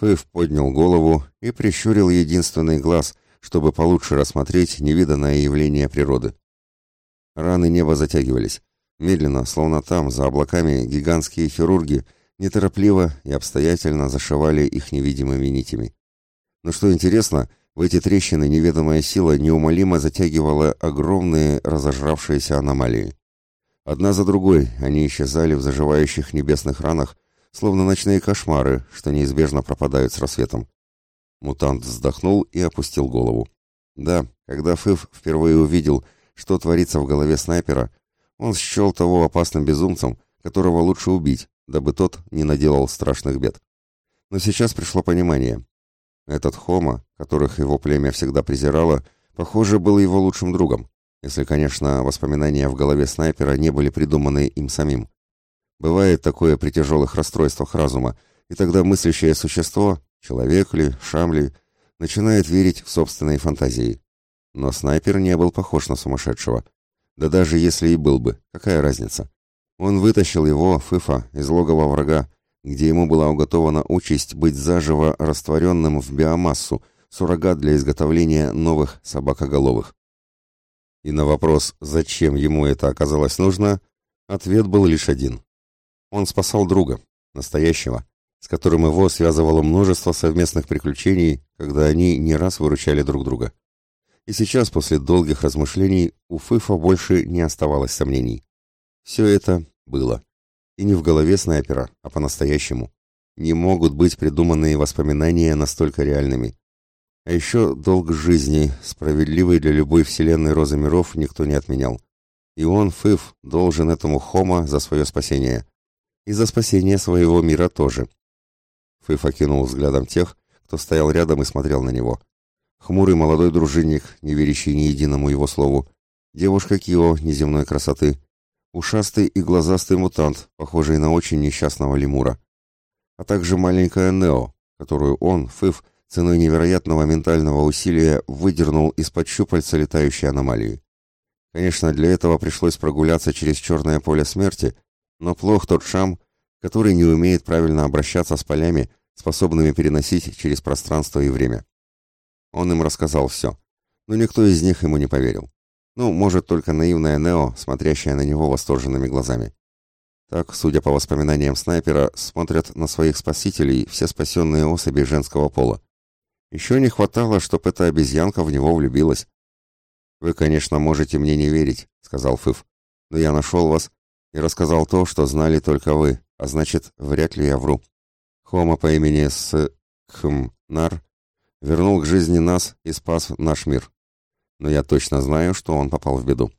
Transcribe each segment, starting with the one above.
Фыв поднял голову и прищурил единственный глаз, чтобы получше рассмотреть невиданное явление природы. Раны неба затягивались. Медленно, словно там, за облаками, гигантские хирурги неторопливо и обстоятельно зашивали их невидимыми нитями. Но что интересно, в эти трещины неведомая сила неумолимо затягивала огромные разожравшиеся аномалии. Одна за другой они исчезали в заживающих небесных ранах, словно ночные кошмары, что неизбежно пропадают с рассветом. Мутант вздохнул и опустил голову. Да, когда Фыв впервые увидел, что творится в голове снайпера, он счел того опасным безумцем, которого лучше убить, дабы тот не наделал страшных бед. Но сейчас пришло понимание. Этот Хома, которых его племя всегда презирало, похоже, был его лучшим другом, если, конечно, воспоминания в голове снайпера не были придуманы им самим. Бывает такое при тяжелых расстройствах разума, и тогда мыслящее существо, человек ли, шам ли, начинает верить в собственные фантазии. Но снайпер не был похож на сумасшедшего. Да даже если и был бы, какая разница? Он вытащил его, Фыфа, из логова врага, где ему была уготована участь быть заживо растворенным в биомассу, суррогат для изготовления новых собакоголовых. И на вопрос, зачем ему это оказалось нужно, ответ был лишь один. Он спасал друга, настоящего, с которым его связывало множество совместных приключений, когда они не раз выручали друг друга. И сейчас, после долгих размышлений, у Фыфа больше не оставалось сомнений. Все это было. И не в голове снайпера, а по-настоящему. Не могут быть придуманные воспоминания настолько реальными. А еще долг жизни, справедливый для любой вселенной розы миров, никто не отменял. И он, Фыф, должен этому Хома за свое спасение. И за спасение своего мира тоже. Фыф окинул взглядом тех, кто стоял рядом и смотрел на него. Хмурый молодой дружинник, не верящий ни единому его слову. Девушка Кио неземной красоты ушастый и глазастый мутант, похожий на очень несчастного лемура, а также маленькая Нео, которую он, Фыв, ценой невероятного ментального усилия выдернул из-под щупальца летающей аномалии. Конечно, для этого пришлось прогуляться через черное поле смерти, но плох тот шам, который не умеет правильно обращаться с полями, способными переносить через пространство и время. Он им рассказал все, но никто из них ему не поверил. Ну, может, только наивная Нео, смотрящая на него восторженными глазами. Так, судя по воспоминаниям снайпера, смотрят на своих спасителей все спасенные особи женского пола. Еще не хватало, чтоб эта обезьянка в него влюбилась. «Вы, конечно, можете мне не верить», — сказал Фыф. «Но я нашел вас и рассказал то, что знали только вы, а значит, вряд ли я вру. Хома по имени С... Хм... Вернул к жизни нас и спас наш мир но я точно знаю, что он попал в беду.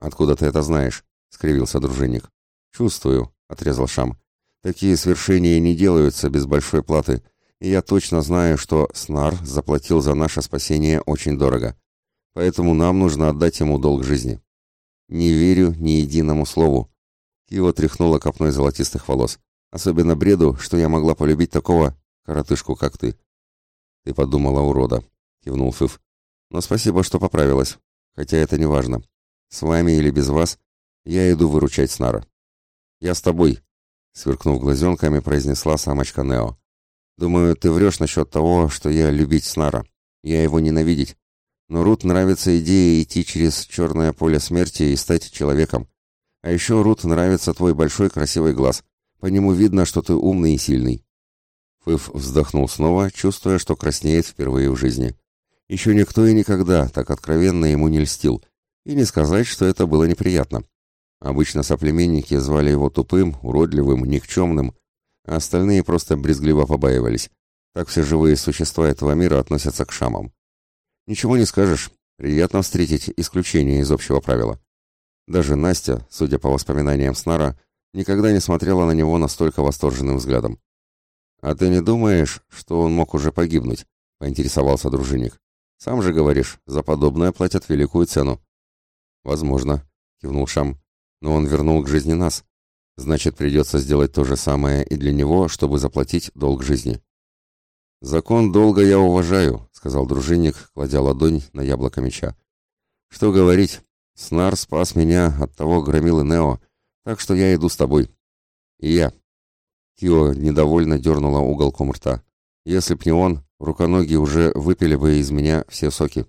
Откуда ты это знаешь? скривился дружинник. Чувствую, отрезал Шам. Такие свершения не делаются без большой платы, и я точно знаю, что Снар заплатил за наше спасение очень дорого. Поэтому нам нужно отдать ему долг жизни. Не верю ни единому слову. Кива тряхнула копной золотистых волос. Особенно бреду, что я могла полюбить такого коротышку, как ты. Ты подумала, урода, кивнул Фыф. Но спасибо, что поправилась. Хотя это не важно. С вами или без вас, я иду выручать Снара. Я с тобой, сверкнув глазенками, произнесла самочка Нео. Думаю, ты врешь насчет того, что я любить Снара. Я его ненавидеть. Но Рут нравится идея идти через черное поле смерти и стать человеком. А еще Рут нравится твой большой красивый глаз. По нему видно, что ты умный и сильный. Фыф вздохнул снова, чувствуя, что краснеет впервые в жизни. Еще никто и никогда так откровенно ему не льстил, и не сказать, что это было неприятно. Обычно соплеменники звали его тупым, уродливым, никчемным, а остальные просто брезгливо побаивались. Так все живые существа этого мира относятся к шамам. Ничего не скажешь, приятно встретить исключение из общего правила. Даже Настя, судя по воспоминаниям Снара, никогда не смотрела на него настолько восторженным взглядом. «А ты не думаешь, что он мог уже погибнуть?» — поинтересовался дружинник. Сам же говоришь, за подобное платят великую цену. Возможно, кивнул Шам. Но он вернул к жизни нас. Значит, придется сделать то же самое и для него, чтобы заплатить долг жизни. Закон долга я уважаю, сказал дружинник, кладя ладонь на яблоко меча. Что говорить? Снар спас меня от того громилы Нео, так что я иду с тобой. И я. Кио недовольно дернула уголком рта. Если б не он, руконоги уже выпили бы из меня все соки.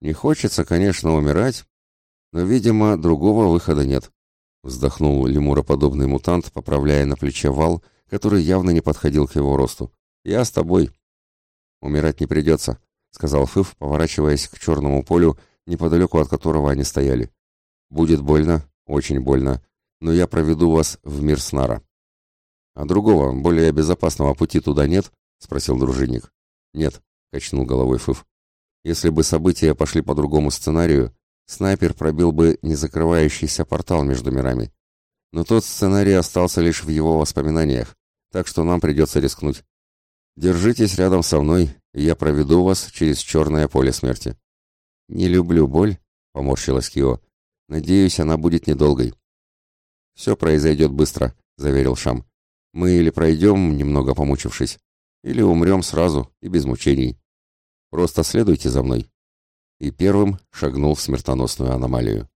Не хочется, конечно, умирать, но, видимо, другого выхода нет. Вздохнул лемуроподобный мутант, поправляя на плече вал, который явно не подходил к его росту. «Я с тобой». «Умирать не придется», — сказал Фыф, поворачиваясь к черному полю, неподалеку от которого они стояли. «Будет больно, очень больно, но я проведу вас в мир Снара». «А другого, более безопасного пути туда нет?» — спросил дружинник. «Нет», — качнул головой Фыф. «Если бы события пошли по другому сценарию, снайпер пробил бы незакрывающийся портал между мирами. Но тот сценарий остался лишь в его воспоминаниях, так что нам придется рискнуть. Держитесь рядом со мной, и я проведу вас через черное поле смерти». «Не люблю боль», — поморщилась Кио. «Надеюсь, она будет недолгой». «Все произойдет быстро», — заверил Шам. «Мы или пройдем, немного помучившись, или умрем сразу и без мучений. Просто следуйте за мной». И первым шагнул в смертоносную аномалию.